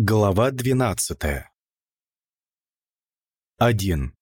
Глава 12 1.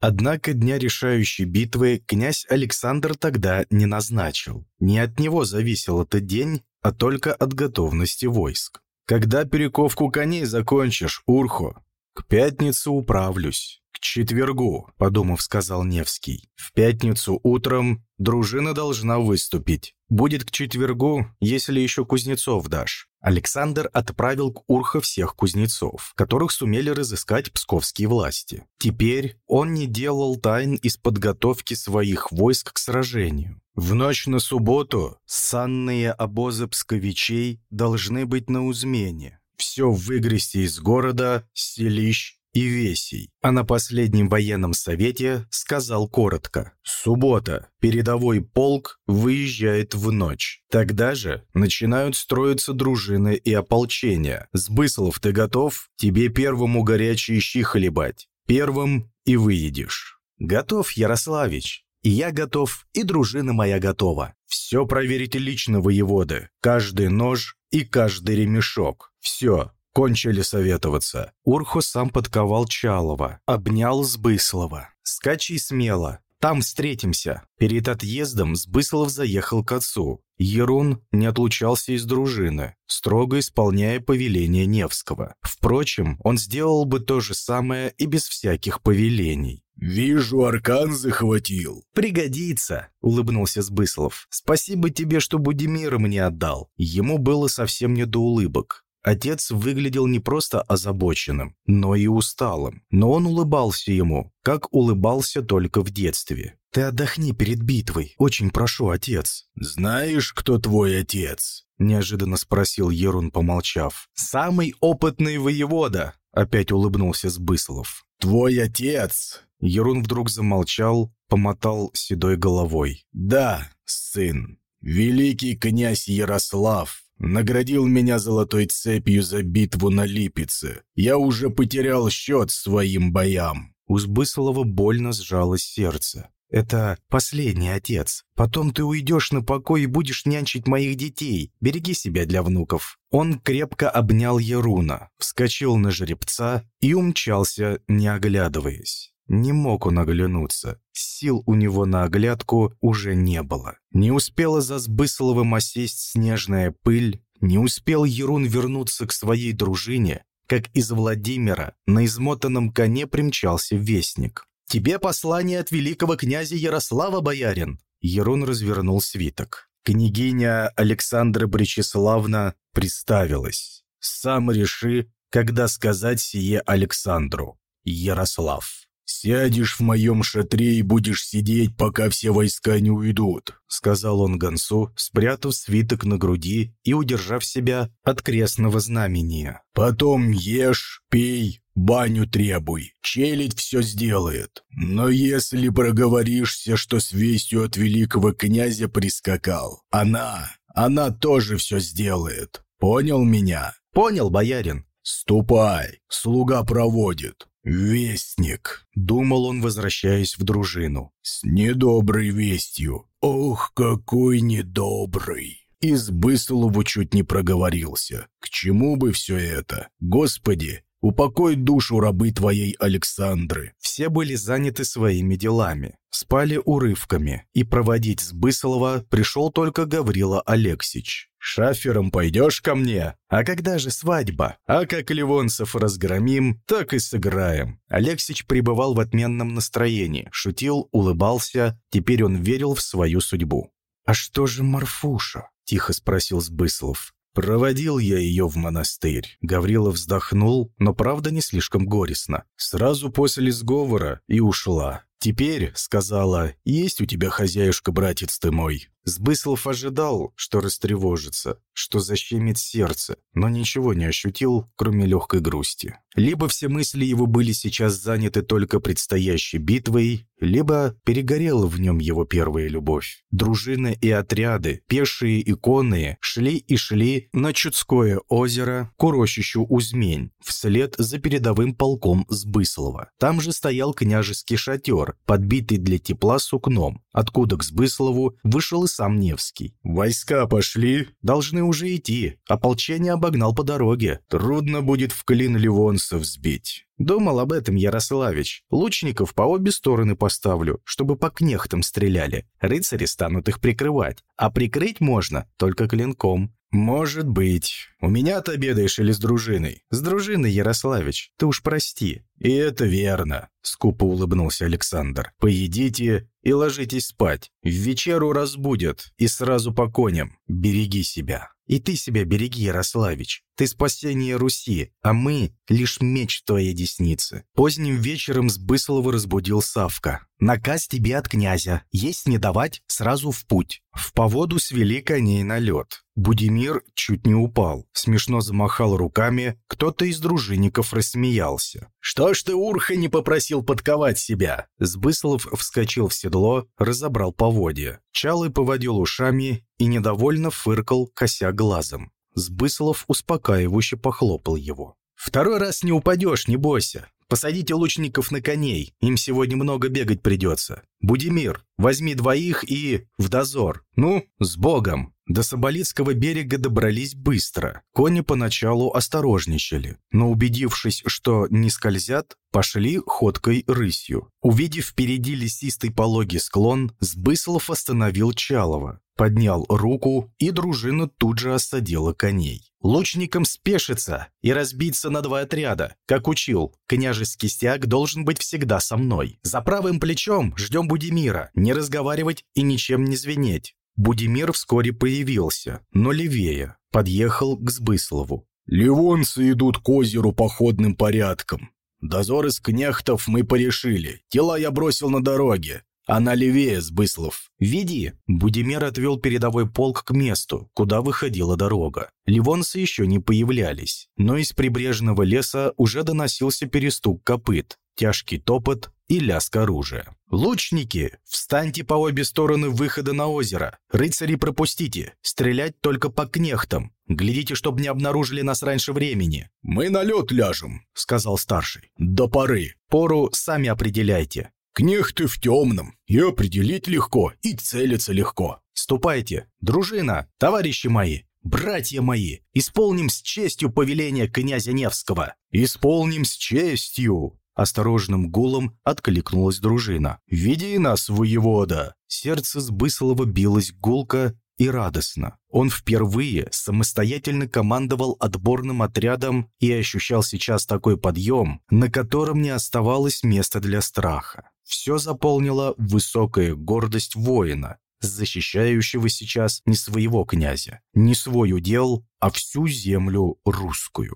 Однако дня решающей битвы князь Александр тогда не назначил. Не от него зависел этот день, а только от готовности войск. «Когда перековку коней закончишь, Урхо?» «К пятнице управлюсь». «К четвергу», — подумав, сказал Невский. «В пятницу утром дружина должна выступить. Будет к четвергу, если еще кузнецов дашь». Александр отправил к Урха всех кузнецов, которых сумели разыскать псковские власти. Теперь он не делал тайн из подготовки своих войск к сражению. В ночь на субботу санные обозы псковичей должны быть на Узмене. Все выгрести из города, селищ и Весей, а на последнем военном совете сказал коротко «Суббота. Передовой полк выезжает в ночь. Тогда же начинают строиться дружины и ополчения. Сбыслов ты готов? Тебе первому горячие щи хлебать. Первым и выедешь». «Готов, Ярославич», и я готов, и дружина моя готова. Все проверите лично, воеводы. Каждый нож и каждый ремешок. Все, Кончили советоваться. Урху сам подковал Чалова, обнял Сбыслова. «Скачи смело, там встретимся». Перед отъездом Сбыслов заехал к отцу. Ерун не отлучался из дружины, строго исполняя повеление Невского. Впрочем, он сделал бы то же самое и без всяких повелений. «Вижу, аркан захватил». «Пригодится», — улыбнулся Сбыслов. «Спасибо тебе, что Будимира мне отдал». Ему было совсем не до улыбок. Отец выглядел не просто озабоченным, но и усталым. Но он улыбался ему, как улыбался только в детстве. «Ты отдохни перед битвой. Очень прошу, отец». «Знаешь, кто твой отец?» – неожиданно спросил Ерун, помолчав. «Самый опытный воевода», – опять улыбнулся Сбыслов. «Твой отец?» Ерун вдруг замолчал, помотал седой головой. «Да, сын, великий князь Ярослав, Наградил меня золотой цепью за битву на Липице. Я уже потерял счет своим боям». У Сбыслова больно сжалось сердце. «Это последний отец. Потом ты уйдешь на покой и будешь нянчить моих детей. Береги себя для внуков». Он крепко обнял Яруна, вскочил на жеребца и умчался, не оглядываясь. Не мог он оглянуться. Сил у него на оглядку уже не было. Не успела за Сбысловым осесть снежная пыль, не успел Ерун вернуться к своей дружине, как из Владимира на измотанном коне примчался вестник. «Тебе послание от великого князя Ярослава, боярин!» Ерун развернул свиток. Княгиня Александра Бречеславна приставилась. «Сам реши, когда сказать сие Александру. Ярослав». «Сядешь в моем шатре и будешь сидеть, пока все войска не уйдут», — сказал он гонцу, спрятав свиток на груди и удержав себя от крестного знамения. «Потом ешь, пей, баню требуй, челядь все сделает. Но если проговоришься, что с вестью от великого князя прискакал, она, она тоже все сделает. Понял меня?» «Понял, боярин». «Ступай, слуга проводит». «Вестник», — думал он, возвращаясь в дружину, — «с недоброй вестью. Ох, какой недобрый!» Из Быслову чуть не проговорился. «К чему бы все это? Господи, упокой душу рабы твоей Александры». Все были заняты своими делами, спали урывками, и проводить с Быслова пришел только Гаврила Алексич. Шафером пойдешь ко мне? А когда же свадьба? А как Ливонцев разгромим, так и сыграем». Алексич пребывал в отменном настроении, шутил, улыбался, теперь он верил в свою судьбу. «А что же Марфуша?» – тихо спросил Сбыслов. Проводил я ее в монастырь. Гаврила вздохнул, но правда не слишком горестно. Сразу после сговора и ушла. «Теперь», — сказала, — «есть у тебя хозяюшка, братец ты мой». Сбыслов ожидал, что растревожится, что защемит сердце, но ничего не ощутил, кроме легкой грусти. Либо все мысли его были сейчас заняты только предстоящей битвой, либо перегорела в нем его первая любовь. Дружины и отряды, пешие и конные, шли и шли на Чудское озеро, к урочищу Узмень, вслед за передовым полком Сбыслова. Там же стоял княжеский шатер, дозор, подбитый для тепла сукном, откуда к Сбыслову вышел и сам Невский. «Войска пошли?» «Должны уже идти. Ополчение обогнал по дороге. Трудно будет в клин ливонцев сбить». Думал об этом Ярославич. Лучников по обе стороны поставлю, чтобы по кнехтам стреляли. Рыцари станут их прикрывать. А прикрыть можно только клинком. «Может быть. У меня ты обедаешь или с дружиной?» «С дружиной, Ярославич. Ты уж прости». «И это верно», — скупо улыбнулся Александр. «Поедите и ложитесь спать. В вечеру разбудят и сразу по коням. Береги себя». И ты себя береги, Ярославич. Ты спасение Руси, а мы — лишь меч в твоей деснице». Поздним вечером Сбыслова разбудил Савка. «Наказ тебе от князя. Есть не давать, сразу в путь». В поводу свели коней на лед. Будимир чуть не упал, смешно замахал руками, кто-то из дружинников рассмеялся. «Что ж ты, Урха, не попросил подковать себя?» Сбыслов вскочил в седло, разобрал поводья. Чалый поводил ушами и недовольно фыркал, кося глазом. Сбыслов успокаивающе похлопал его. «Второй раз не упадешь, не бойся. Посадите лучников на коней, им сегодня много бегать придется. Будимир, возьми двоих и... в дозор. Ну, с Богом!» До Соболицкого берега добрались быстро. Кони поначалу осторожничали, но убедившись, что не скользят, пошли ходкой рысью. Увидев впереди лесистый пологий склон, Сбыслов остановил Чалова, поднял руку, и дружина тут же осадила коней. Лучникам спешиться и разбиться на два отряда. Как учил, княжеский стяг должен быть всегда со мной. За правым плечом ждем Будимира, не разговаривать и ничем не звенеть. Будимир вскоре появился, но левее, подъехал к Сбыслову. «Ливонцы идут к озеру походным порядком. Дозор из кнехтов мы порешили. Тела я бросил на дороге. Она левее, Сбыслов. Веди. Будимир отвел передовой полк к месту, куда выходила дорога. Ливонцы еще не появлялись, но из прибрежного леса уже доносился перестук копыт, тяжкий топот и лязг оружия. «Лучники, встаньте по обе стороны выхода на озеро. Рыцари пропустите. Стрелять только по кнехтам. Глядите, чтобы не обнаружили нас раньше времени». «Мы на лед ляжем», — сказал старший. «До поры. Пору сами определяйте. Кнехты в темном. И определить легко, и целиться легко. Ступайте, дружина, товарищи мои, братья мои, исполним с честью повеление князя Невского. Исполним с честью. Осторожным гулом откликнулась дружина. «Веди нас, воевода!» Сердце Сбыслова билось гулко и радостно. Он впервые самостоятельно командовал отборным отрядом и ощущал сейчас такой подъем, на котором не оставалось места для страха. Все заполнила высокая гордость воина, защищающего сейчас не своего князя, не свой удел, а всю землю русскую.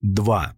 2.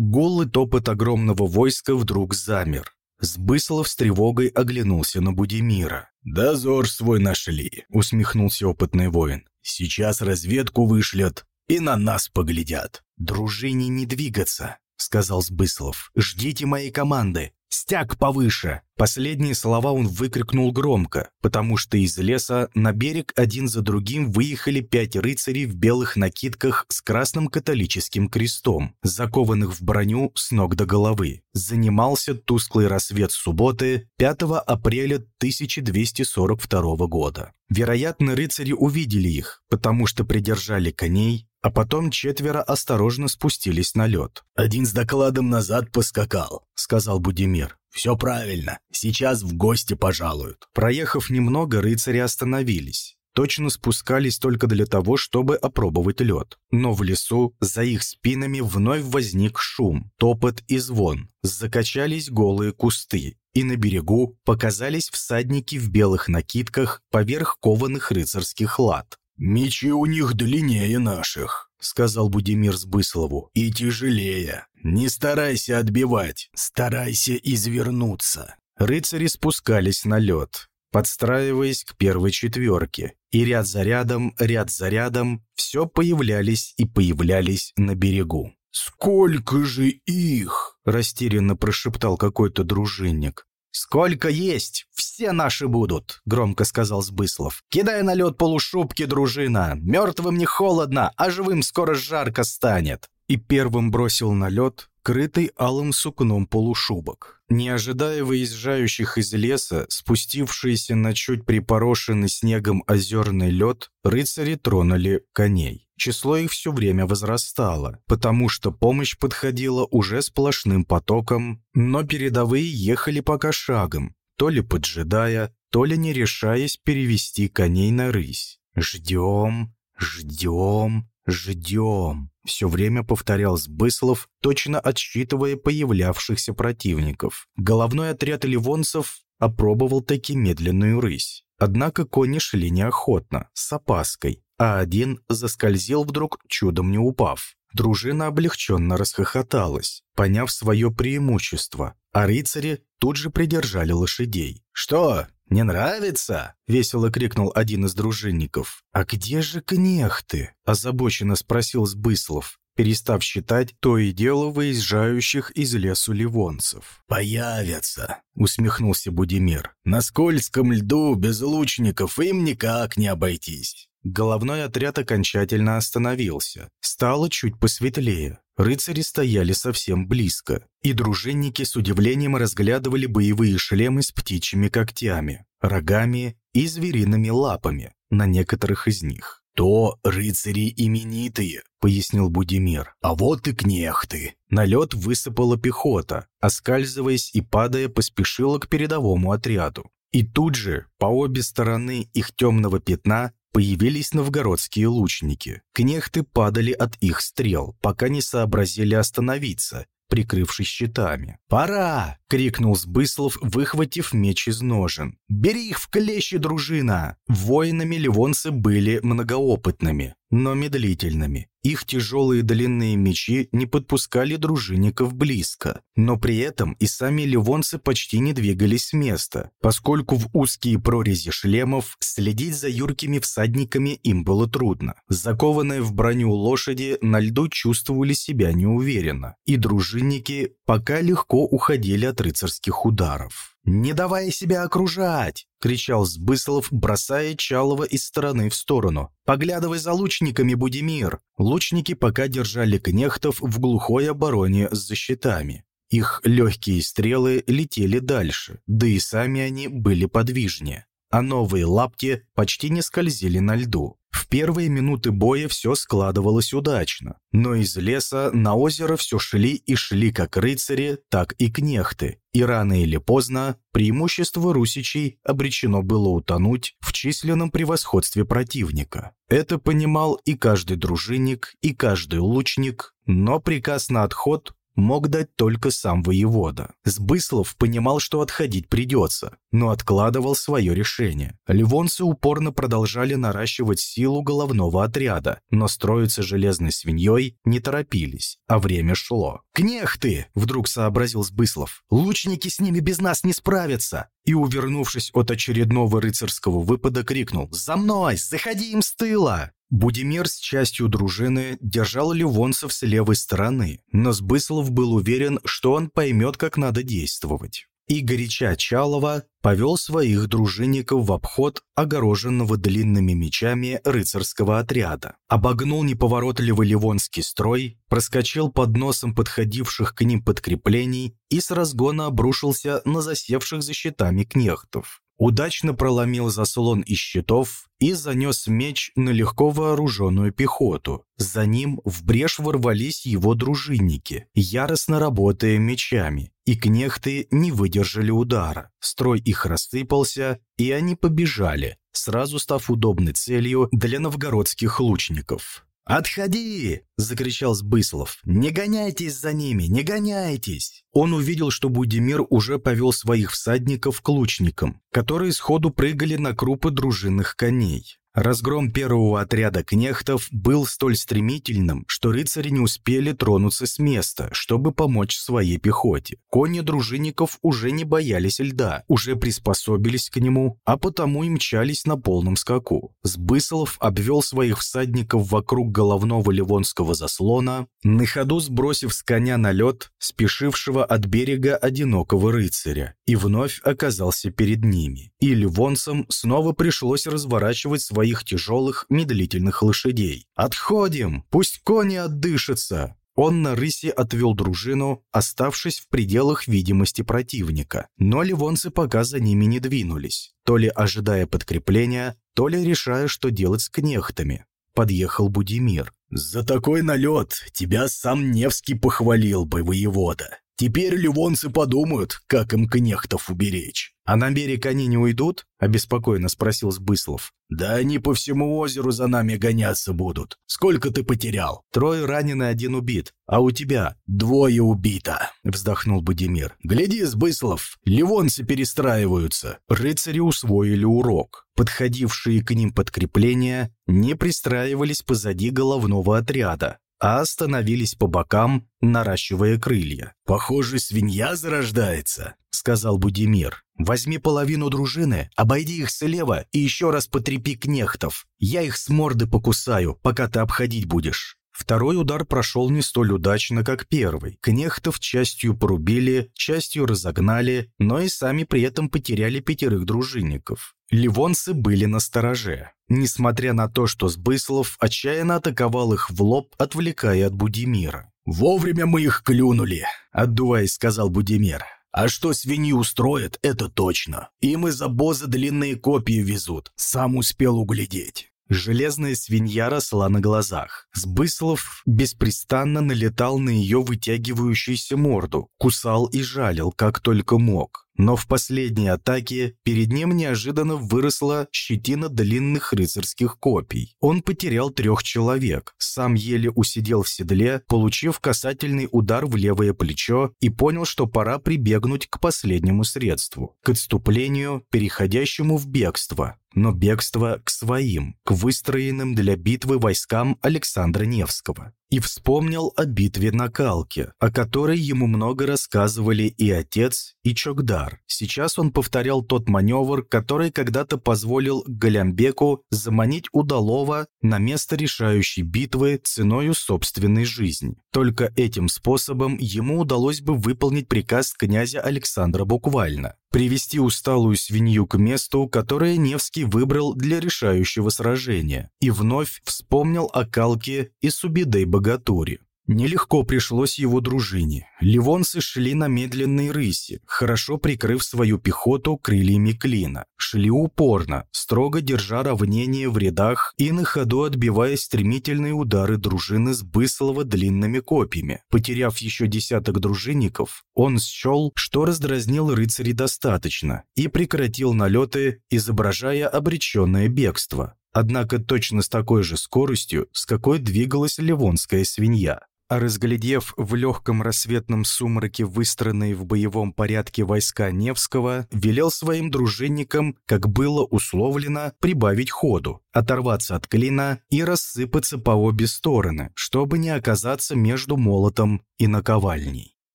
Голый топот огромного войска вдруг замер. Сбыслов с тревогой оглянулся на Будимира. «Дозор свой нашли», — усмехнулся опытный воин. «Сейчас разведку вышлят и на нас поглядят». «Дружине не двигаться», — сказал Сбыслов. «Ждите моей команды. Стяг повыше!» Последние слова он выкрикнул громко, потому что из леса на берег один за другим выехали пять рыцарей в белых накидках с красным католическим крестом, закованных в броню с ног до головы. Занимался тусклый рассвет субботы 5 апреля 1242 года. Вероятно, рыцари увидели их, потому что придержали коней, а потом четверо осторожно спустились на лед. «Один с докладом назад поскакал», — сказал Будимир. «Все правильно. Сейчас в гости пожалуют». Проехав немного, рыцари остановились. Точно спускались только для того, чтобы опробовать лед. Но в лесу за их спинами вновь возник шум, топот и звон. Закачались голые кусты, и на берегу показались всадники в белых накидках поверх кованых рыцарских лад. «Мечи у них длиннее наших», — сказал Будимир Сбыслову, — «и тяжелее. Не старайся отбивать, старайся извернуться». Рыцари спускались на лед, подстраиваясь к первой четверке, и ряд за рядом, ряд за рядом все появлялись и появлялись на берегу. «Сколько же их?» – растерянно прошептал какой-то дружинник. «Сколько есть, все наши будут», — громко сказал Сбыслов. «Кидай на лед полушубки, дружина. Мертвым не холодно, а живым скоро жарко станет». и первым бросил на лед крытый алым сукном полушубок. Не ожидая выезжающих из леса, спустившиеся на чуть припорошенный снегом озерный лед, рыцари тронули коней. Число их все время возрастало, потому что помощь подходила уже сплошным потоком, но передовые ехали пока шагом, то ли поджидая, то ли не решаясь перевести коней на рысь. «Ждем, ждем, ждем», — все время повторял Сбыслов, точно отсчитывая появлявшихся противников. Головной отряд ливонцев опробовал таки медленную рысь. Однако кони шли неохотно, с опаской, а один заскользил вдруг, чудом не упав. Дружина облегченно расхохоталась, поняв свое преимущество, а рыцари тут же придержали лошадей. «Что, не нравится?» — весело крикнул один из дружинников. «А где же кнехты?» — озабоченно спросил Сбыслов, перестав считать то и дело выезжающих из лесу ливонцев. «Появятся», — усмехнулся Будимир. «На скользком льду без лучников им никак не обойтись». Головной отряд окончательно остановился. Стало чуть посветлее. Рыцари стояли совсем близко, и дружинники с удивлением разглядывали боевые шлемы с птичьими когтями, рогами и звериными лапами на некоторых из них. «То рыцари именитые», — пояснил Будимир. «А вот и кнехты». На лед высыпала пехота, оскальзываясь и падая, поспешила к передовому отряду. И тут же, по обе стороны их темного пятна, Появились новгородские лучники. Кнехты падали от их стрел, пока не сообразили остановиться, прикрывшись щитами. «Пора!» — крикнул Сбыслов, выхватив меч из ножен. «Бери их в клещи, дружина!» Воинами ливонцы были многоопытными, но медлительными. Их тяжелые длинные мечи не подпускали дружинников близко, но при этом и сами ливонцы почти не двигались с места, поскольку в узкие прорези шлемов следить за юркими всадниками им было трудно. Закованные в броню лошади на льду чувствовали себя неуверенно, и дружинники пока легко уходили от рыцарских ударов. «Не давай себя окружать!» — кричал Сбыслов, бросая Чалова из стороны в сторону. «Поглядывай за лучниками, Будимир!» Лучники пока держали кнехтов в глухой обороне с защитами. Их легкие стрелы летели дальше, да и сами они были подвижнее а новые лапти почти не скользили на льду. В первые минуты боя все складывалось удачно, но из леса на озеро все шли и шли как рыцари, так и кнехты, и рано или поздно преимущество русичей обречено было утонуть в численном превосходстве противника. Это понимал и каждый дружинник, и каждый лучник, но приказ на отход мог дать только сам воевода. Сбыслов понимал, что отходить придется, но откладывал свое решение. Ливонцы упорно продолжали наращивать силу головного отряда, но строиться железной свиньей не торопились, а время шло. «Кнехты!» — вдруг сообразил Сбыслов. «Лучники с ними без нас не справятся!» И, увернувшись от очередного рыцарского выпада, крикнул «За мной! Заходи им с тыла!» Будимир с частью дружины держал ливонцев с левой стороны, но Сбыслов был уверен, что он поймет, как надо действовать. И горяча Чалова повел своих дружинников в обход огороженного длинными мечами рыцарского отряда. Обогнул неповоротливый ливонский строй, проскочил под носом подходивших к ним подкреплений и с разгона обрушился на засевших за щитами кнехтов удачно проломил заслон из щитов и занес меч на легко вооруженную пехоту. За ним в брешь ворвались его дружинники, яростно работая мечами, и кнехты не выдержали удара. Строй их рассыпался, и они побежали, сразу став удобной целью для новгородских лучников. «Отходи!» – закричал Сбыслов. «Не гоняйтесь за ними, не гоняйтесь!» Он увидел, что Будимир уже повел своих всадников к лучникам, которые сходу прыгали на крупы дружинных коней. Разгром первого отряда кнехтов был столь стремительным, что рыцари не успели тронуться с места, чтобы помочь своей пехоте. Кони дружинников уже не боялись льда, уже приспособились к нему, а потому и мчались на полном скаку. Сбыслов обвел своих всадников вокруг головного ливонского заслона, на ходу сбросив с коня на лед спешившего от берега одинокого рыцаря, и вновь оказался перед ними. И ливонцам снова пришлось разворачивать своих тяжелых медлительных лошадей. «Отходим! Пусть кони отдышатся!» Он на рысе отвел дружину, оставшись в пределах видимости противника. Но ливонцы пока за ними не двинулись, то ли ожидая подкрепления, то ли решая, что делать с кнехтами. Подъехал Будимир. «За такой налет тебя сам Невский похвалил бы, воевода. Теперь ливонцы подумают, как им кнехтов уберечь. «А на берег они не уйдут?» – обеспокоенно спросил Сбыслов. «Да они по всему озеру за нами гоняться будут. Сколько ты потерял?» «Трое ранены, один убит. А у тебя?» «Двое убито», – вздохнул Будимир. «Гляди, Сбыслов, ливонцы перестраиваются». Рыцари усвоили урок. Подходившие к ним подкрепления не пристраивались позади головного отряда, а остановились по бокам, наращивая крылья. «Похоже, свинья зарождается», — сказал Будимир. «Возьми половину дружины, обойди их слева и еще раз потрепи кнехтов. Я их с морды покусаю, пока ты обходить будешь». Второй удар прошел не столь удачно, как первый. Кнехтов частью порубили, частью разогнали, но и сами при этом потеряли пятерых дружинников. Ливонцы были на стороже, несмотря на то, что Сбыслов отчаянно атаковал их в лоб, отвлекая от Будимира. «Вовремя мы их клюнули», — отдуваясь, сказал Будимир. «А что свиньи устроят, это точно. Им из обоза длинные копья везут. Сам успел углядеть». Железная свинья росла на глазах. Сбыслов беспрестанно налетал на ее вытягивающуюся морду, кусал и жалил, как только мог. Но в последней атаке перед ним неожиданно выросла щетина длинных рыцарских копий. Он потерял трех человек, сам еле усидел в седле, получив касательный удар в левое плечо и понял, что пора прибегнуть к последнему средству, к отступлению, переходящему в бегство но бегство к своим, к выстроенным для битвы войскам Александра Невского и вспомнил о битве на Калке, о которой ему много рассказывали и отец, и Чокдар. Сейчас он повторял тот маневр, который когда-то позволил Галямбеку заманить Удалова на место решающей битвы ценою собственной жизни. Только этим способом ему удалось бы выполнить приказ князя Александра буквально привести усталую свинью к месту, которое Невский выбрал для решающего сражения, и вновь вспомнил о Калке и Субидей богатуре. Нелегко пришлось его дружине. Ливонцы шли на медленной рыси, хорошо прикрыв свою пехоту крыльями клина. Шли упорно, строго держа равнение в рядах и на ходу отбивая стремительные удары дружины с Быслова длинными копьями. Потеряв еще десяток дружинников, он счел, что раздразнил рыцарей достаточно и прекратил налеты, изображая обреченное бегство. Однако точно с такой же скоростью, с какой двигалась ливонская свинья а разглядев в легком рассветном сумраке выстроенные в боевом порядке войска Невского, велел своим дружинникам, как было условлено, прибавить ходу, оторваться от клина и рассыпаться по обе стороны, чтобы не оказаться между молотом и наковальней.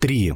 3.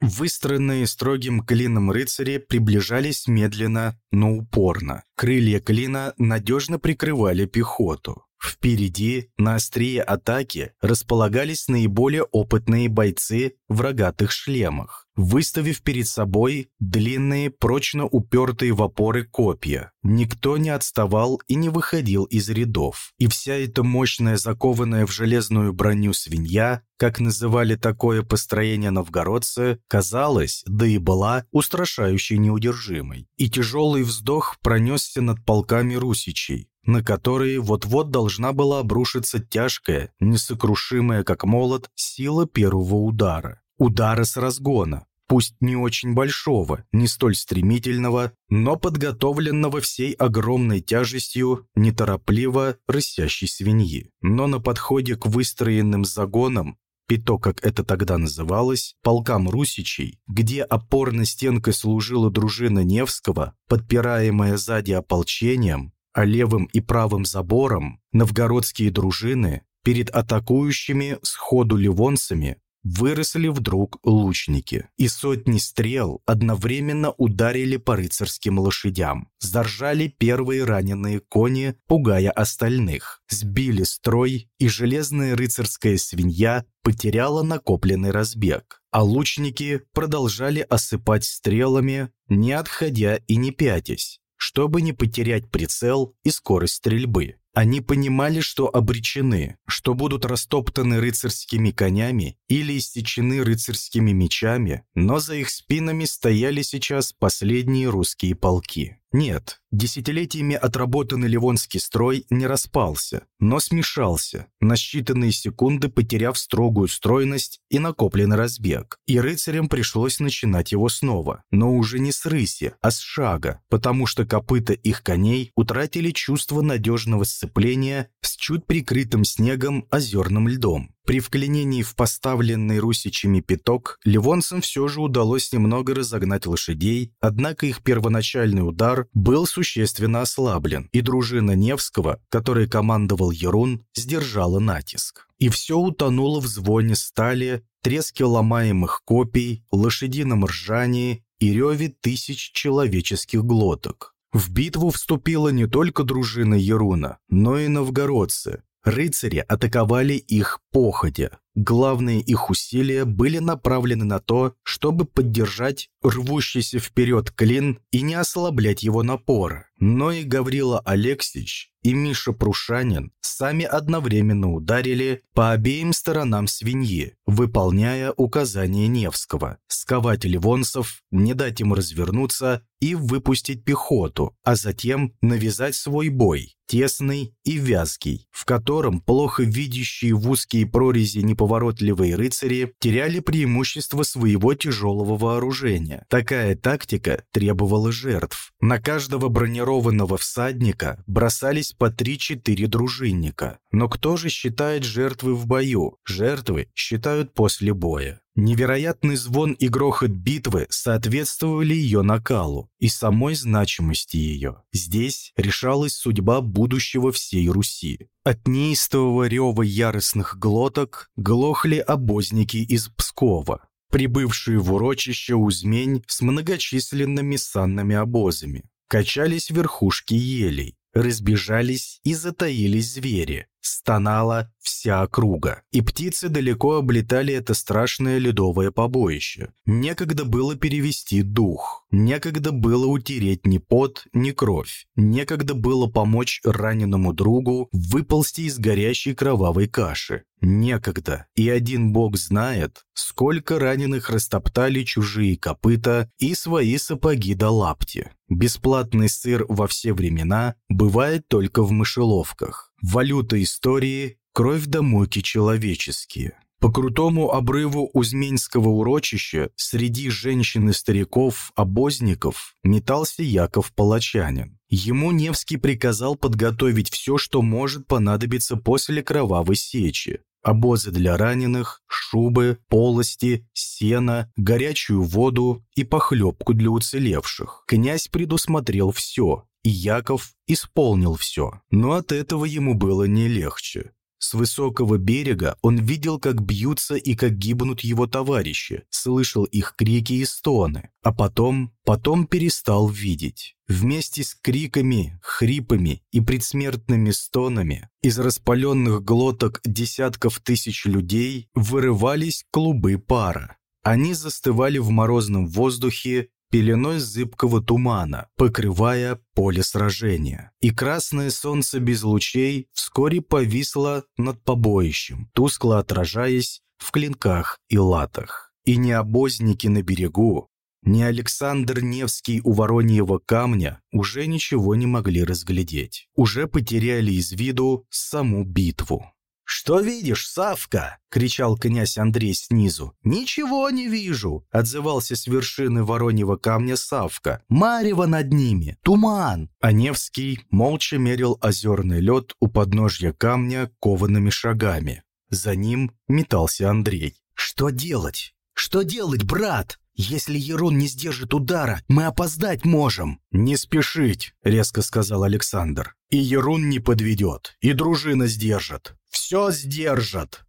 Выстроенные строгим клином рыцари приближались медленно, но упорно. Крылья клина надежно прикрывали пехоту. Впереди, на острие атаки, располагались наиболее опытные бойцы в рогатых шлемах, выставив перед собой длинные, прочно упертые в опоры копья. Никто не отставал и не выходил из рядов. И вся эта мощная, закованная в железную броню свинья, как называли такое построение новгородцы, казалось, да и была устрашающей неудержимой. И тяжелый вздох пронесся над полками русичей, на которые вот-вот должна была обрушиться тяжкая, несокрушимая как молот, сила первого удара. Удара с разгона, пусть не очень большого, не столь стремительного, но подготовленного всей огромной тяжестью неторопливо рысящей свиньи. Но на подходе к выстроенным загонам пито, как это тогда называлось, полкам русичей, где опорной стенкой служила дружина Невского, подпираемая сзади ополчением, а левым и правым забором новгородские дружины перед атакующими сходу ливонцами выросли вдруг лучники, и сотни стрел одновременно ударили по рыцарским лошадям. Заржали первые раненые кони, пугая остальных. Сбили строй, и железная рыцарская свинья потеряла накопленный разбег. А лучники продолжали осыпать стрелами, не отходя и не пятясь чтобы не потерять прицел и скорость стрельбы. Они понимали, что обречены, что будут растоптаны рыцарскими конями или истечены рыцарскими мечами, но за их спинами стояли сейчас последние русские полки. Нет, десятилетиями отработанный Ливонский строй не распался, но смешался, на считанные секунды потеряв строгую стройность и накопленный разбег. И рыцарям пришлось начинать его снова, но уже не с рыси, а с шага, потому что копыта их коней утратили чувство надежного сцепления с чуть прикрытым снегом озерным льдом. При вклинении в поставленный русичами пяток ливонцам все же удалось немного разогнать лошадей, однако их первоначальный удар был существенно ослаблен, и дружина Невского, которой командовал Ерун, сдержала натиск. И все утонуло в звоне стали, треске ломаемых копий, лошадином ржании и реве тысяч человеческих глоток. В битву вступила не только дружина Еруна, но и новгородцы, Рыцари атаковали их походя. Главные их усилия были направлены на то, чтобы поддержать рвущийся вперед клин и не ослаблять его напора. Но и Гаврила Алексич и Миша Прушанин сами одновременно ударили по обеим сторонам свиньи, выполняя указания Невского – сковать ливонцев, не дать им развернуться и выпустить пехоту, а затем навязать свой бой, тесный и вязкий, в котором плохо видящие в узкие прорези неповоротливые рыцари теряли преимущество своего тяжелого вооружения. Такая тактика требовала жертв. На каждого бронированного всадника бросались по 3-4 дружинника. Но кто же считает жертвы в бою? Жертвы считают после боя. Невероятный звон и грохот битвы соответствовали ее накалу и самой значимости ее. Здесь решалась судьба будущего всей Руси. От неистового рева яростных глоток глохли обозники из Пскова, прибывшие в урочище Узмень с многочисленными санными обозами. Качались верхушки елей, разбежались и затаились звери. Стонала вся округа, и птицы далеко облетали это страшное ледовое побоище. Некогда было перевести дух, некогда было утереть ни пот, ни кровь, некогда было помочь раненому другу выползти из горящей кровавой каши. Некогда, и один бог знает, сколько раненых растоптали чужие копыта и свои сапоги до лапти. Бесплатный сыр во все времена бывает только в мышеловках. Валюта истории – кровь да муки человеческие. По крутому обрыву Узменского урочища среди женщин и стариков, обозников, метался Яков Палачанин. Ему Невский приказал подготовить все, что может понадобиться после кровавой сечи. Обозы для раненых, шубы, полости, сено, горячую воду и похлебку для уцелевших. Князь предусмотрел все, и Яков исполнил все, но от этого ему было не легче. С высокого берега он видел, как бьются и как гибнут его товарищи, слышал их крики и стоны, а потом, потом перестал видеть. Вместе с криками, хрипами и предсмертными стонами из распаленных глоток десятков тысяч людей вырывались клубы пара. Они застывали в морозном воздухе пеленой зыбкого тумана, покрывая поле сражения. И красное солнце без лучей вскоре повисло над побоищем, тускло отражаясь в клинках и латах. И ни обозники на берегу, ни Александр Невский у Вороньего камня уже ничего не могли разглядеть. Уже потеряли из виду саму битву. «Что видишь, Савка?» — кричал князь Андрей снизу. «Ничего не вижу!» — отзывался с вершины Вороньего камня Савка. «Марево над ними! Туман!» А Невский молча мерил озерный лед у подножья камня коваными шагами. За ним метался Андрей. «Что делать? Что делать, брат?» «Если Ерун не сдержит удара, мы опоздать можем!» «Не спешить!» — резко сказал Александр. «И Ерун не подведет, и дружина сдержит. Все сдержат!»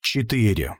4.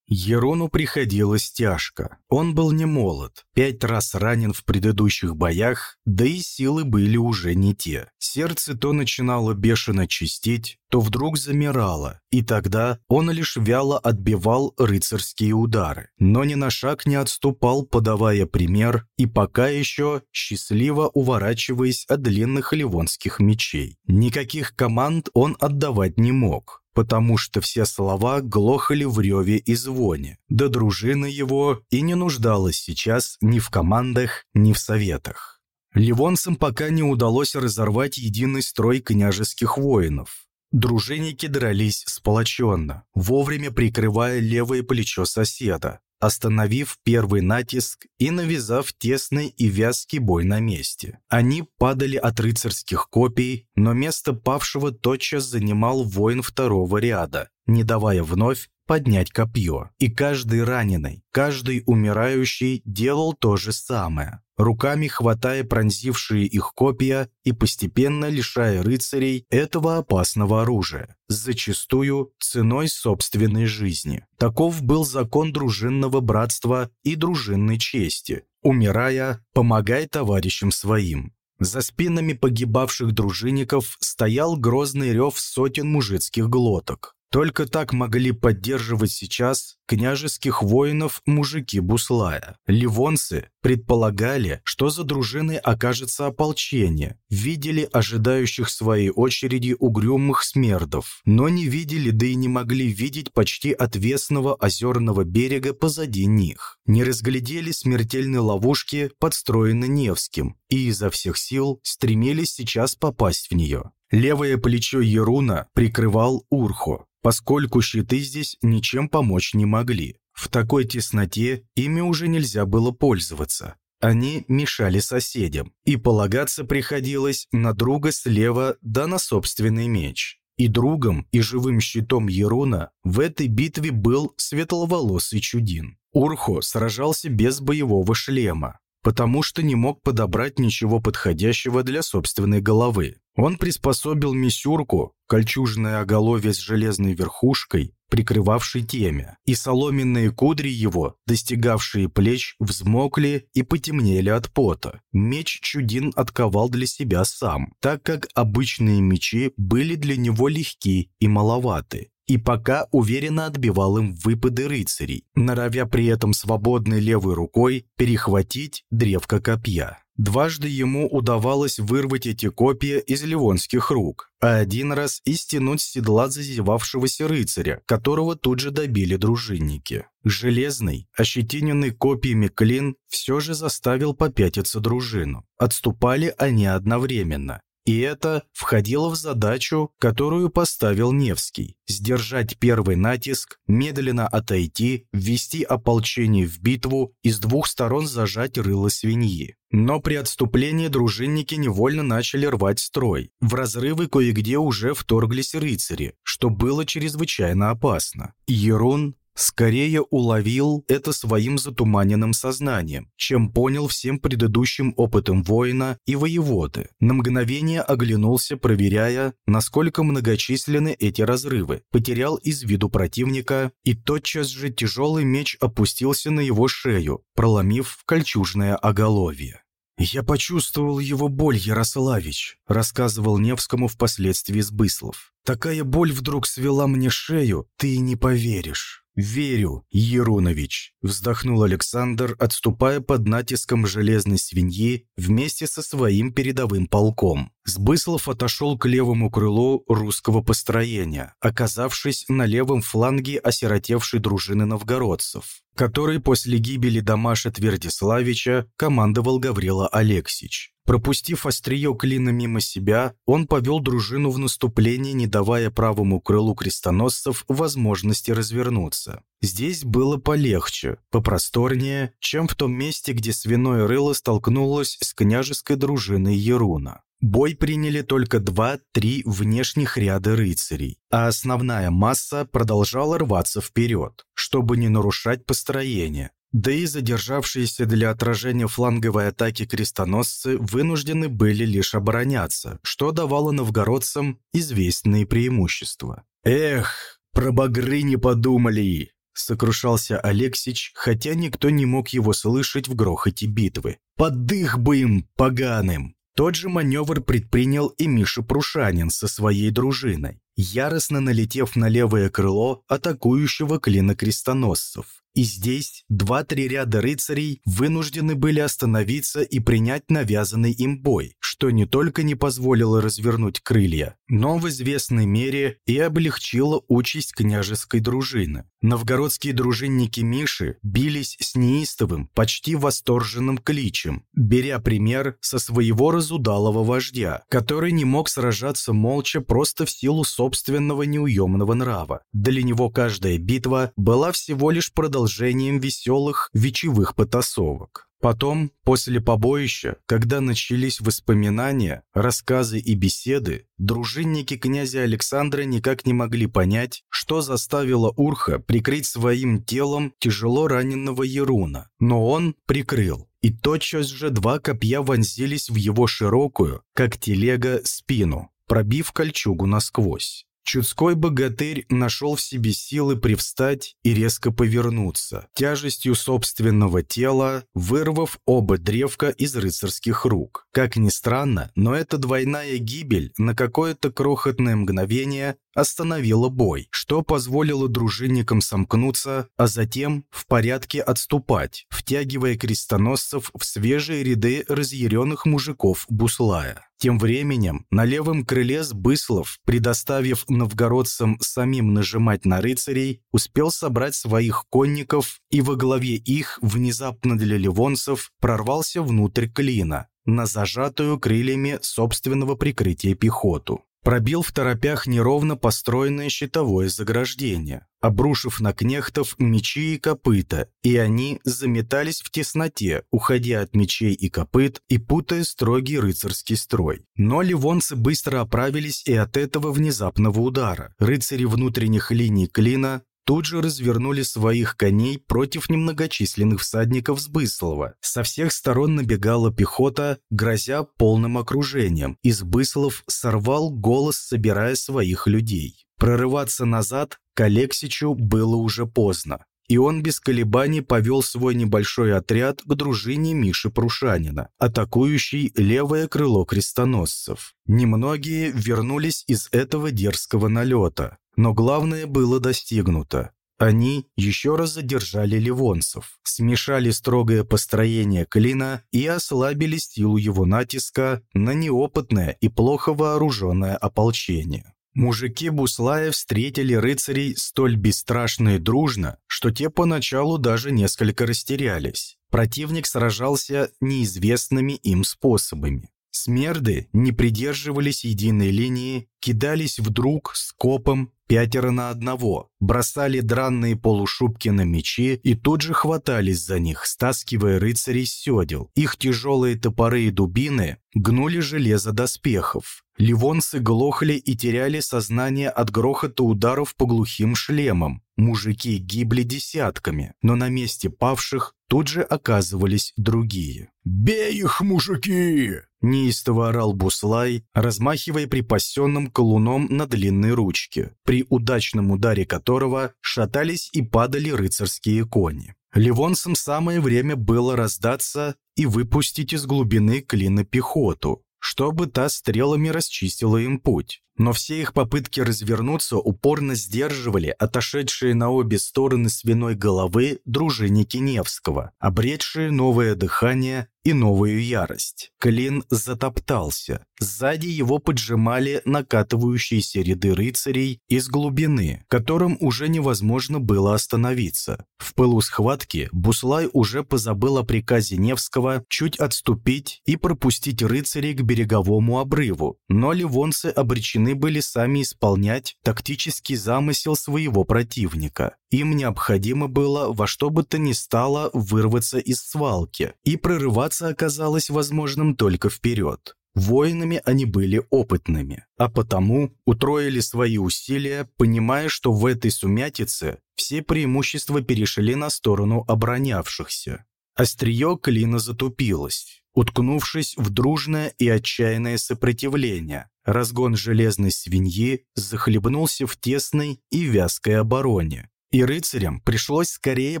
Ерону приходилось тяжко. Он был не молод, пять раз ранен в предыдущих боях, да и силы были уже не те. Сердце то начинало бешено чистить, то вдруг замирало, и тогда он лишь вяло отбивал рыцарские удары, но ни на шаг не отступал, подавая пример, и пока еще счастливо уворачиваясь от длинных ливонских мечей. Никаких команд он отдавать не мог потому что все слова глохали в реве и звоне, да дружина его и не нуждалась сейчас ни в командах, ни в советах. Ливонцам пока не удалось разорвать единый строй княжеских воинов. Дружинники дрались сплоченно, вовремя прикрывая левое плечо соседа, остановив первый натиск и навязав тесный и вязкий бой на месте. Они падали от рыцарских копий, но место павшего тотчас занимал воин второго ряда, не давая вновь поднять копье. И каждый раненый, каждый умирающий делал то же самое руками хватая пронзившие их копья и постепенно лишая рыцарей этого опасного оружия, зачастую ценой собственной жизни. Таков был закон дружинного братства и дружинной чести. Умирая, помогай товарищам своим. За спинами погибавших дружинников стоял грозный рев сотен мужицких глоток. Только так могли поддерживать сейчас княжеских воинов мужики Буслая. Ливонцы предполагали, что за дружиной окажется ополчение, видели ожидающих своей очереди угрюмых смердов, но не видели, да и не могли видеть почти отвесного озерного берега позади них. Не разглядели смертельной ловушки, подстроенной Невским, и изо всех сил стремились сейчас попасть в нее. Левое плечо Еруна прикрывал Урхо, поскольку щиты здесь ничем помочь не могли. В такой тесноте ими уже нельзя было пользоваться. Они мешали соседям, и полагаться приходилось на друга слева да на собственный меч. И другом, и живым щитом Еруна в этой битве был светловолосый чудин. Урхо сражался без боевого шлема, потому что не мог подобрать ничего подходящего для собственной головы. Он приспособил мисюрку, кольчужное оголовье с железной верхушкой, прикрывавшей темя, и соломенные кудри его, достигавшие плеч, взмокли и потемнели от пота. Меч Чудин отковал для себя сам, так как обычные мечи были для него легки и маловаты и пока уверенно отбивал им выпады рыцарей, норовя при этом свободной левой рукой перехватить древко копья. Дважды ему удавалось вырвать эти копья из ливонских рук, а один раз и стянуть с седла зазевавшегося рыцаря, которого тут же добили дружинники. Железный, ощетиненный копьями клин все же заставил попятиться дружину. Отступали они одновременно, и это входило в задачу, которую поставил Невский – сдержать первый натиск, медленно отойти, ввести ополчение в битву и с двух сторон зажать рыло свиньи. Но при отступлении дружинники невольно начали рвать строй. В разрывы кое-где уже вторглись рыцари, что было чрезвычайно опасно. Ерун скорее уловил это своим затуманенным сознанием, чем понял всем предыдущим опытом воина и воеводы. На мгновение оглянулся, проверяя, насколько многочисленны эти разрывы, потерял из виду противника, и тотчас же тяжелый меч опустился на его шею, проломив кольчужное оголовье. «Я почувствовал его боль, Ярославич», — рассказывал Невскому впоследствии Сбыслов. «Такая боль вдруг свела мне шею, ты не поверишь». «Верю, Ерунович», – вздохнул Александр, отступая под натиском железной свиньи вместе со своим передовым полком. Сбыслов отошел к левому крылу русского построения, оказавшись на левом фланге осиротевшей дружины новгородцев, которой после гибели Дамаша Твердиславича командовал Гаврила Алексич. Пропустив острие клина мимо себя, он повел дружину в наступление, не давая правому крылу крестоносцев возможности развернуться. Здесь было полегче, попросторнее, чем в том месте, где свиное рыло столкнулось с княжеской дружиной Еруна. Бой приняли только два-три внешних ряда рыцарей, а основная масса продолжала рваться вперед, чтобы не нарушать построение. Да и задержавшиеся для отражения фланговой атаки крестоносцы вынуждены были лишь обороняться, что давало новгородцам известные преимущества. «Эх, про багры не подумали!» сокрушался Алексич, хотя никто не мог его слышать в грохоте битвы. «Подых бы им, поганым!» Тот же маневр предпринял и Миша Прушанин со своей дружиной, яростно налетев на левое крыло атакующего клина крестоносцев. И здесь два-три ряда рыцарей вынуждены были остановиться и принять навязанный им бой, что не только не позволило развернуть крылья, но в известной мере и облегчило участь княжеской дружины. Новгородские дружинники Миши бились с неистовым, почти восторженным кличем, беря пример со своего разудалого вождя, который не мог сражаться молча просто в силу собственного неуемного нрава. Для него каждая битва была всего лишь продолжением продолжением веселых вечевых потасовок. Потом, после побоища, когда начались воспоминания, рассказы и беседы, дружинники князя Александра никак не могли понять, что заставило Урха прикрыть своим телом тяжело раненого Еруна. Но он прикрыл, и тотчас же два копья вонзились в его широкую, как телега, спину, пробив кольчугу насквозь. Чудской богатырь нашел в себе силы привстать и резко повернуться, тяжестью собственного тела вырвав оба древка из рыцарских рук. Как ни странно, но эта двойная гибель на какое-то крохотное мгновение остановила бой, что позволило дружинникам сомкнуться, а затем в порядке отступать, втягивая крестоносцев в свежие ряды разъяренных мужиков Буслая. Тем временем на левом крыле Сбыслов, предоставив новгородцам самим нажимать на рыцарей, успел собрать своих конников и во главе их, внезапно для ливонцев, прорвался внутрь клина, на зажатую крыльями собственного прикрытия пехоту пробил в торопях неровно построенное щитовое заграждение, обрушив на кнехтов мечи и копыта, и они заметались в тесноте, уходя от мечей и копыт и путая строгий рыцарский строй. Но ливонцы быстро оправились и от этого внезапного удара. Рыцари внутренних линий клина тут же развернули своих коней против немногочисленных всадников с Быслова. Со всех сторон набегала пехота, грозя полным окружением, и Сбыслов сорвал голос, собирая своих людей. Прорываться назад к Алексичу было уже поздно и он без колебаний повел свой небольшой отряд к дружине Миши Прушанина, атакующей левое крыло крестоносцев. Немногие вернулись из этого дерзкого налета, но главное было достигнуто. Они еще раз задержали ливонцев, смешали строгое построение клина и ослабили силу его натиска на неопытное и плохо вооруженное ополчение. Мужики Буслая встретили рыцарей столь бесстрашно и дружно, что те поначалу даже несколько растерялись. Противник сражался неизвестными им способами. Смерды не придерживались единой линии, кидались вдруг скопом пятеро на одного, бросали дранные полушубки на мечи и тут же хватались за них, стаскивая рыцарей с седел. Их тяжелые топоры и дубины гнули железо доспехов. Ливонцы глохли и теряли сознание от грохота ударов по глухим шлемам. Мужики гибли десятками, но на месте павших тут же оказывались другие. «Бей их, мужики!» Неистово орал Буслай, размахивая припасенным колуном на длинной ручке, при удачном ударе которого шатались и падали рыцарские кони. Ливонцам самое время было раздаться и выпустить из глубины клина пехоту, чтобы та стрелами расчистила им путь. Но все их попытки развернуться упорно сдерживали отошедшие на обе стороны свиной головы дружинники Невского, обретшие новое дыхание и новую ярость. Клин затоптался. Сзади его поджимали накатывающиеся ряды рыцарей из глубины, которым уже невозможно было остановиться. В пылу схватки Буслай уже позабыл о приказе Невского чуть отступить и пропустить рыцарей к береговому обрыву, но ливонцы обречены были сами исполнять тактический замысел своего противника. Им необходимо было во что бы то ни стало вырваться из свалки, и прорываться оказалось возможным только вперед. Воинами они были опытными, а потому утроили свои усилия, понимая, что в этой сумятице все преимущества перешли на сторону оборонявшихся. Острие клина затупилось, уткнувшись в дружное и отчаянное сопротивление. Разгон железной свиньи захлебнулся в тесной и вязкой обороне, и рыцарям пришлось скорее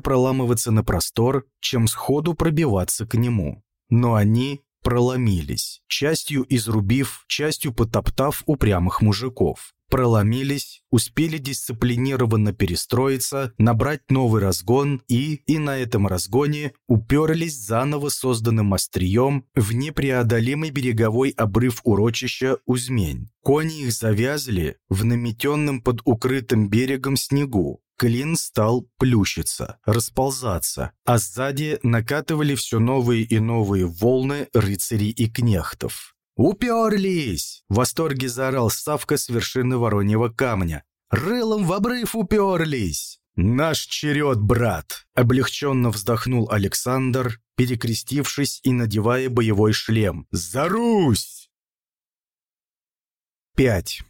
проламываться на простор, чем сходу пробиваться к нему. Но они проломились, частью изрубив, частью потоптав упрямых мужиков проломились, успели дисциплинированно перестроиться, набрать новый разгон и, и на этом разгоне уперлись заново созданным острием в непреодолимый береговой обрыв урочища Узмень. Кони их завязли в наметенном под укрытым берегом снегу, Клин стал плющиться, расползаться, а сзади накатывали все новые и новые волны рыцарей и кнехтов. «Уперлись!» — в восторге заорал Савка с вершины Вороньего камня. «Рылом в обрыв уперлись!» «Наш черед, брат!» — облегченно вздохнул Александр, перекрестившись и надевая боевой шлем. «За Русь!» 5.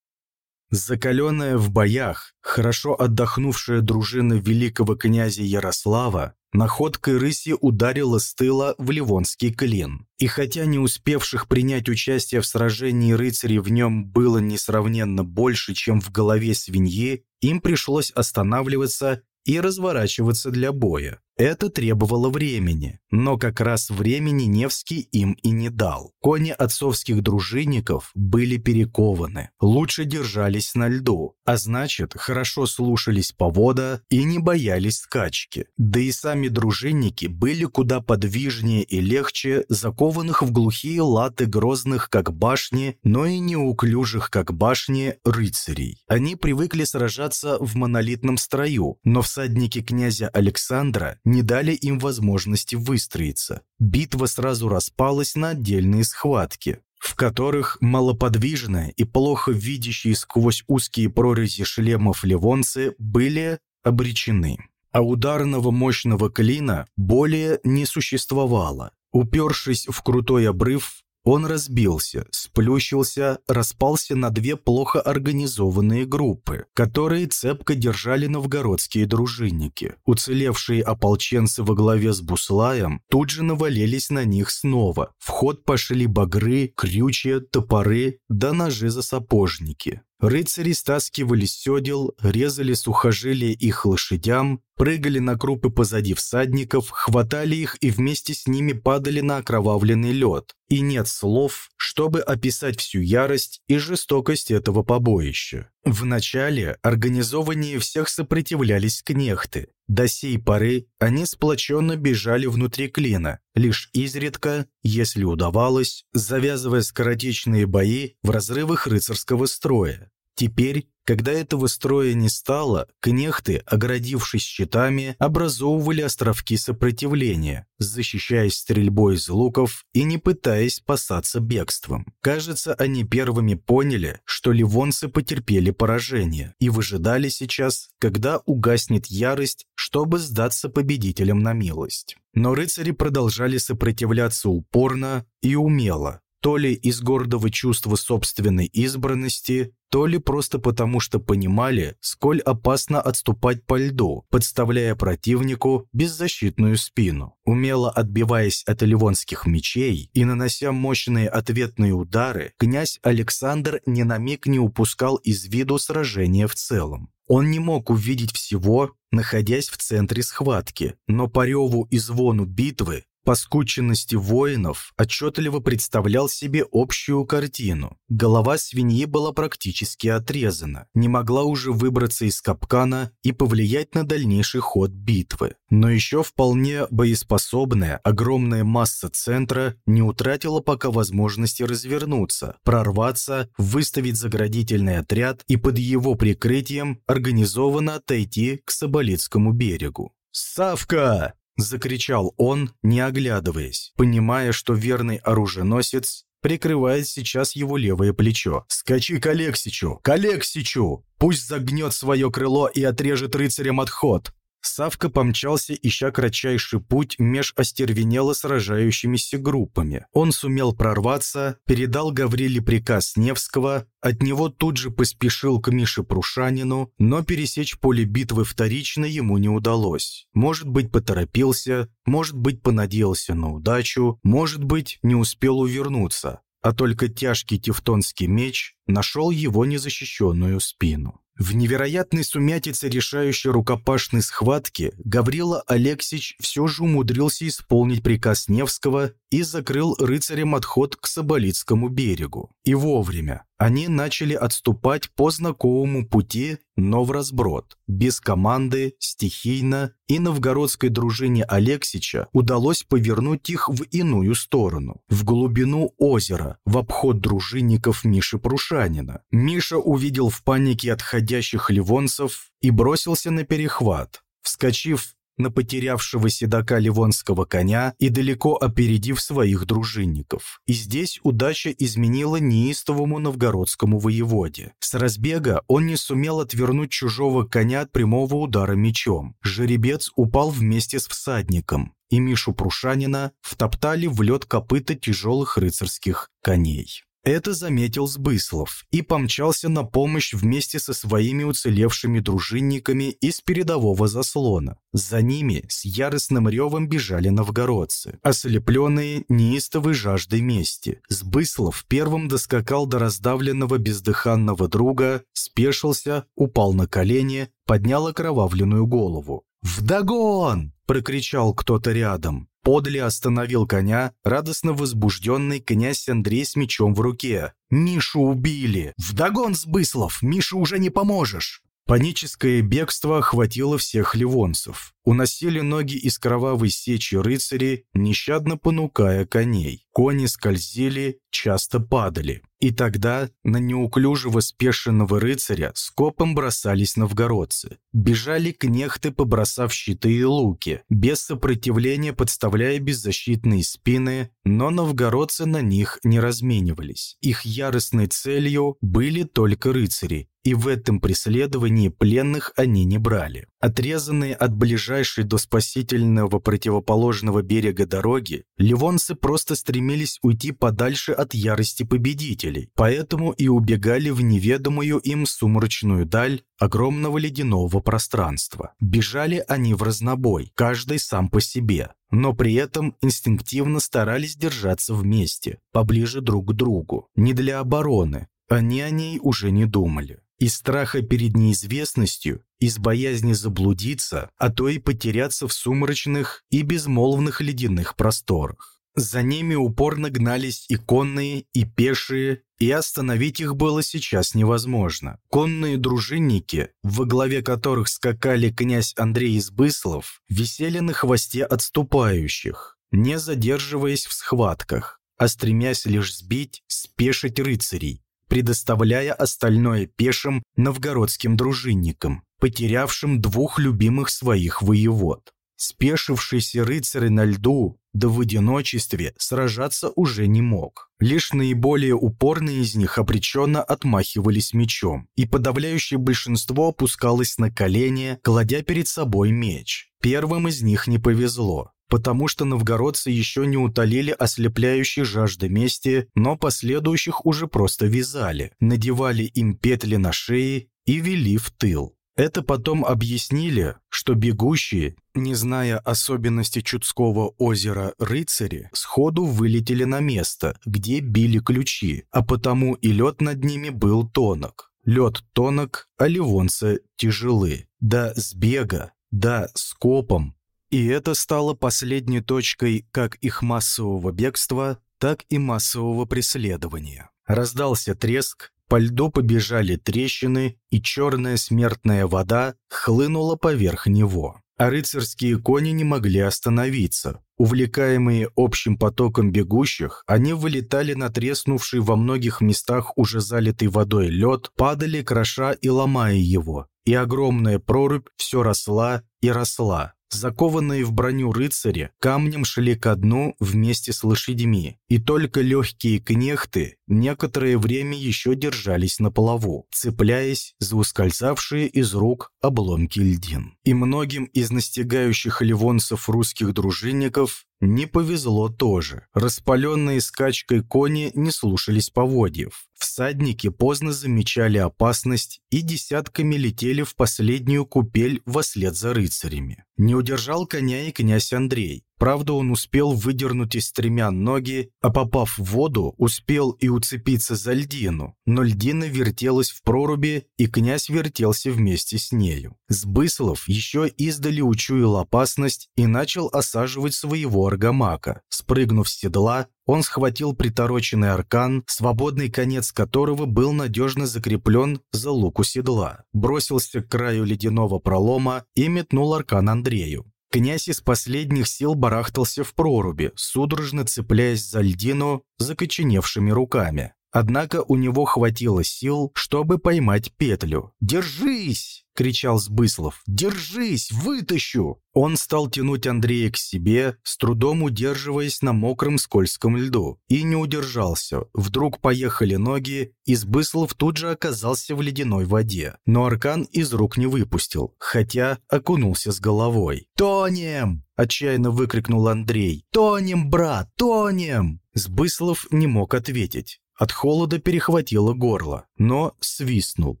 Закаленная в боях, хорошо отдохнувшая дружина великого князя Ярослава находкой рыси ударила с тыла в Ливонский клин. И хотя не успевших принять участие в сражении рыцарей в нем было несравненно больше, чем в голове свиньи, им пришлось останавливаться и разворачиваться для боя. Это требовало времени, но как раз времени Невский им и не дал. Кони отцовских дружинников были перекованы, лучше держались на льду, а значит, хорошо слушались повода и не боялись скачки. Да и сами дружинники были куда подвижнее и легче закованных в глухие латы грозных, как башни, но и неуклюжих, как башни, рыцарей. Они привыкли сражаться в монолитном строю, но всадники князя Александра не дали им возможности выстроиться. Битва сразу распалась на отдельные схватки, в которых малоподвижные и плохо видящие сквозь узкие прорези шлемов ливонцы были обречены. А ударного мощного клина более не существовало. Упершись в крутой обрыв, он разбился, сплющился, распался на две плохо организованные группы, которые цепко держали новгородские дружинники. Уцелевшие ополченцы во главе с Буслаем тут же навалились на них снова. В ход пошли багры, крючья, топоры да ножи за сапожники. Рыцари стаскивали седел, резали сухожилия их лошадям, прыгали на крупы позади всадников, хватали их и вместе с ними падали на окровавленный лед. И нет слов, чтобы описать всю ярость и жестокость этого побоища. Вначале организованнее всех сопротивлялись кнехты. До сей поры они сплоченно бежали внутри клина, лишь изредка, если удавалось, завязывая скоротечные бои в разрывах рыцарского строя. Теперь, когда этого строя не стало, кнехты, оградившись щитами, образовывали островки сопротивления, защищаясь стрельбой из луков и не пытаясь спасаться бегством. Кажется, они первыми поняли, что ливонцы потерпели поражение и выжидали сейчас, когда угаснет ярость, чтобы сдаться победителям на милость. Но рыцари продолжали сопротивляться упорно и умело, то ли из гордого чувства собственной избранности, то ли просто потому, что понимали, сколь опасно отступать по льду, подставляя противнику беззащитную спину. Умело отбиваясь от ливонских мечей и нанося мощные ответные удары, князь Александр ни на миг не упускал из виду сражение в целом. Он не мог увидеть всего, находясь в центре схватки, но по реву и звону битвы по скученности воинов отчетливо представлял себе общую картину. Голова свиньи была практически отрезана, не могла уже выбраться из капкана и повлиять на дальнейший ход битвы. Но еще вполне боеспособная, огромная масса центра не утратила пока возможности развернуться, прорваться, выставить заградительный отряд и под его прикрытием организованно отойти к Соболицкому берегу. «Савка!» — закричал он, не оглядываясь, понимая, что верный оруженосец прикрывает сейчас его левое плечо. «Скачи к Алексичу! К Алексичу! Пусть загнет свое крыло и отрежет рыцарям отход!» Савка помчался, ища кратчайший путь меж остервенело сражающимися группами. Он сумел прорваться, передал Гавриле приказ Невского, от него тут же поспешил к Мише Прушанину, но пересечь поле битвы вторично ему не удалось. Может быть, поторопился, может быть, понадеялся на удачу, может быть, не успел увернуться, а только тяжкий тевтонский меч нашел его незащищенную спину. В невероятной сумятице решающей рукопашной схватки Гаврила Алексич все же умудрился исполнить приказ Невского и закрыл рыцарям отход к Соболицкому берегу. И вовремя. Они начали отступать по знакомому пути, но в разброд. Без команды, стихийно, и новгородской дружине Алексича удалось повернуть их в иную сторону, в глубину озера, в обход дружинников Миши Прушанина. Миша увидел в панике отходящих ливонцев и бросился на перехват. Вскочив на потерявшего седока ливонского коня и далеко опередив своих дружинников. И здесь удача изменила неистовому новгородскому воеводе. С разбега он не сумел отвернуть чужого коня от прямого удара мечом. Жеребец упал вместе с всадником, и Мишу Прушанина втоптали в лед копыта тяжелых рыцарских коней. Это заметил Сбыслов и помчался на помощь вместе со своими уцелевшими дружинниками из передового заслона. За ними с яростным ревом бежали новгородцы, ослепленные неистовой жаждой мести. Сбыслов первым доскакал до раздавленного бездыханного друга, спешился, упал на колени, поднял окровавленную голову. «Вдогон!» – прокричал кто-то рядом. Подле остановил коня, радостно возбужденный князь Андрей с мечом в руке. «Мишу убили! Вдогон, Сбыслов! Мише уже не поможешь!» Паническое бегство охватило всех ливонцев. Уносили ноги из кровавой сечи рыцари, нещадно понукая коней. Кони скользили, часто падали. И тогда на неуклюжего спешенного рыцаря скопом бросались новгородцы. Бежали кнехты, побросав щиты и луки, без сопротивления подставляя беззащитные спины, но новгородцы на них не разменивались. Их яростной целью были только рыцари, и в этом преследовании пленных они не брали. Отрезанные от ближайшей до спасительного противоположного берега дороги, ливонцы просто стремились уйти подальше от ярости победителей, поэтому и убегали в неведомую им сумрачную даль огромного ледяного пространства. Бежали они в разнобой, каждый сам по себе, но при этом инстинктивно старались держаться вместе, поближе друг к другу. Не для обороны, они о ней уже не думали. Из страха перед неизвестностью, из боязни заблудиться, а то и потеряться в сумрачных и безмолвных ледяных просторах. За ними упорно гнались и конные, и пешие, и остановить их было сейчас невозможно. Конные дружинники, во главе которых скакали князь Андрей Избыслов, висели на хвосте отступающих, не задерживаясь в схватках, а стремясь лишь сбить, спешить рыцарей, предоставляя остальное пешим новгородским дружинникам, потерявшим двух любимых своих воевод. Спешившийся рыцарь на льду, да в одиночестве, сражаться уже не мог. Лишь наиболее упорные из них обреченно отмахивались мечом, и подавляющее большинство опускалось на колени, кладя перед собой меч. Первым из них не повезло потому что новгородцы еще не утолили ослепляющей жажды мести, но последующих уже просто вязали, надевали им петли на шеи и вели в тыл. Это потом объяснили, что бегущие, не зная особенностей Чудского озера рыцари, сходу вылетели на место, где били ключи, а потому и лед над ними был тонок. Лед тонок, а ливонцы тяжелы. Да с бега, да с копом, и это стало последней точкой как их массового бегства, так и массового преследования. Раздался треск, по льду побежали трещины, и черная смертная вода хлынула поверх него. А рыцарские кони не могли остановиться. Увлекаемые общим потоком бегущих, они вылетали на треснувший во многих местах уже залитый водой лед, падали, кроша и ломая его. И огромная прорубь все росла и росла. Закованные в броню рыцари камнем шли ко дну вместе с лошадьми, и только легкие кнехты некоторое время еще держались на плаву, цепляясь за ускользавшие из рук обломки льдин. И многим из настигающих ливонцев русских дружинников не повезло тоже. Распаленные скачкой кони не слушались поводьев. Всадники поздно замечали опасность и десятками летели в последнюю купель вслед за рыцарями. Не удержал коня и князь Андрей. Правда, он успел выдернуть из стремян ноги, а попав в воду, успел и уцепиться за льдину. Но льдина вертелась в проруби, и князь вертелся вместе с нею. Сбыслов еще издали учуял опасность и начал осаживать своего аргамака. Спрыгнув с седла, он схватил притороченный аркан, свободный конец которого был надежно закреплен за луку седла, бросился к краю ледяного пролома и метнул аркан Андрею. Князь из последних сил барахтался в проруби, судорожно цепляясь за льдину закоченевшими руками. Однако у него хватило сил, чтобы поймать петлю. «Держись!» — кричал Сбыслов. «Держись! Вытащу!» Он стал тянуть Андрея к себе, с трудом удерживаясь на мокром скользком льду. И не удержался. Вдруг поехали ноги, и Сбыслов тут же оказался в ледяной воде. Но Аркан из рук не выпустил, хотя окунулся с головой. «Тонем!» – отчаянно выкрикнул Андрей. «Тонем, брат, тонем!» Сбыслов не мог ответить. От холода перехватило горло, но свистнул.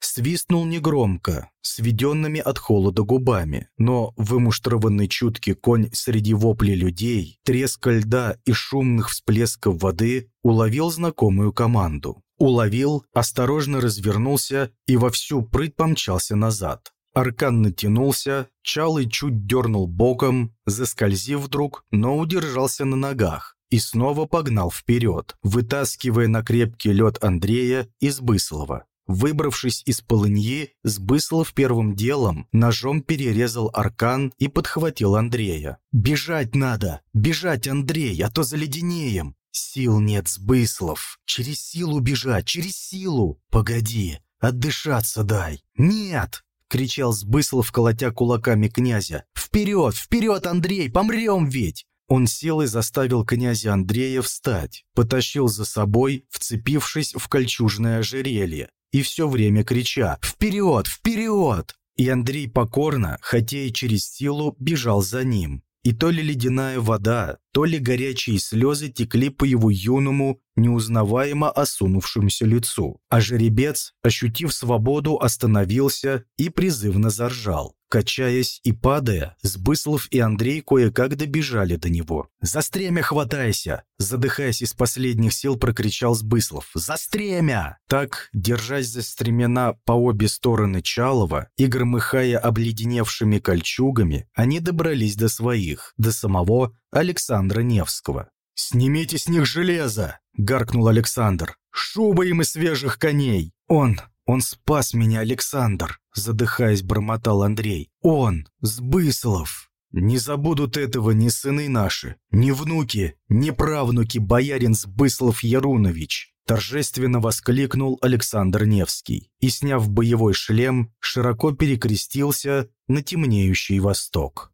Свистнул негромко, сведенными от холода губами, но вымуштрованный чуткий конь среди воплей людей, треска льда и шумных всплесков воды уловил знакомую команду. Уловил, осторожно развернулся и во всю прыть помчался назад. Аркан натянулся, Чалый чуть дернул боком, заскользив вдруг, но удержался на ногах и снова погнал вперед, вытаскивая на крепкий лед Андрея из Быслова. Выбравшись из полыньи, Сбыслов первым делом ножом перерезал аркан и подхватил Андрея. «Бежать надо! Бежать, Андрей, а то заледенеем!» «Сил нет, Сбыслов! Через силу бежать, через силу! Погоди, отдышаться дай!» «Нет!» — кричал Сбыслов, колотя кулаками князя. «Вперед, вперед, Андрей, помрем ведь!» Он сел и заставил князя Андрея встать, потащил за собой, вцепившись в кольчужное ожерелье, и все время крича «Вперед! Вперед!» И Андрей покорно, хотя и через силу, бежал за ним. И то ли ледяная вода, то ли горячие слезы текли по его юному, неузнаваемо осунувшемуся лицу. А жеребец, ощутив свободу, остановился и призывно заржал. Качаясь и падая, Сбыслов и Андрей кое-как добежали до него. «За стремя хватайся!» Задыхаясь из последних сил, прокричал Сбыслов. «За стремя!» Так, держась за стремена по обе стороны Чалова и громыхая обледеневшими кольчугами, они добрались до своих, до самого Александра Невского. «Снимите с них железо!» — гаркнул Александр. «Шуба им из свежих коней!» «Он, он спас меня, Александр!» Задыхаясь, бормотал Андрей. «Он! Сбыслов!» «Не забудут этого ни сыны наши, ни внуки, ни правнуки боярин Сбыслов Ярунович!» торжественно воскликнул Александр Невский и, сняв боевой шлем, широко перекрестился на темнеющий восток.